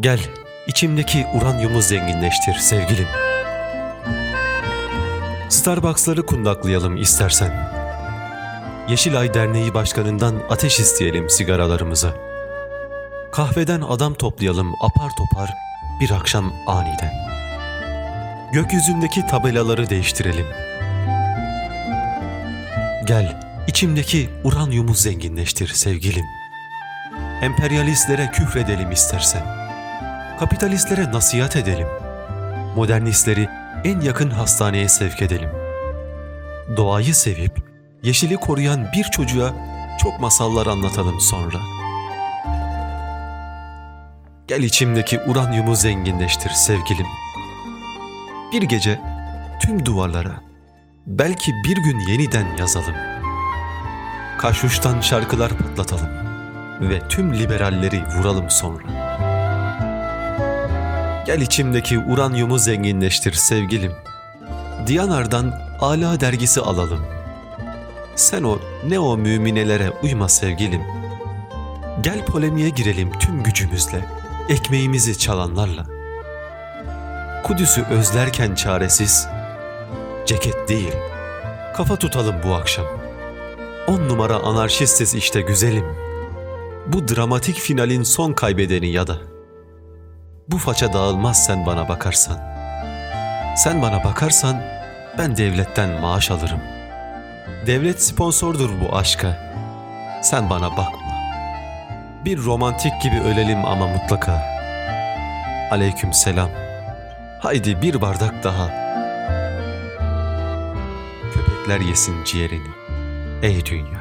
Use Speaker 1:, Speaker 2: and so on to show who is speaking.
Speaker 1: Gel, içimdeki uranyumu zenginleştir sevgilim. Starbucks'ları kundaklayalım istersen. Yeşilay Derneği Başkanı'ndan ateş isteyelim sigaralarımıza. Kahveden adam toplayalım apar topar bir akşam aniden. Gökyüzündeki tabelaları değiştirelim. Gel, içimdeki uranyumu zenginleştir sevgilim. Emperyalistlere küfredelim istersen. Kapitalistlere nasihat edelim. Modernistleri en yakın hastaneye sevk edelim. Doğayı sevip yeşili koruyan bir çocuğa çok masallar anlatalım sonra. Gel içimdeki uranyumu zenginleştir sevgilim. Bir gece tüm duvarlara belki bir gün yeniden yazalım. Kaşuştan şarkılar patlatalım ve tüm liberalleri vuralım sonra. Gel içimdeki uranyumu zenginleştir sevgilim. Diyanar'dan Ala dergisi alalım. Sen o ne o müminelere uyma sevgilim. Gel polemiğe girelim tüm gücümüzle, ekmeğimizi çalanlarla. Kudüs'ü özlerken çaresiz, ceket değil, kafa tutalım bu akşam. On numara anarşistiz işte güzelim. Bu dramatik finalin son kaybedeni ya da. Bu faça dağılmaz sen bana bakarsan. Sen bana bakarsan ben devletten maaş alırım. Devlet sponsordur bu aşka. Sen bana bakma. Bir romantik gibi ölelim ama mutlaka. Aleyküm selam. Haydi bir bardak daha. Köpekler yesin ciğerini. Ey dünya.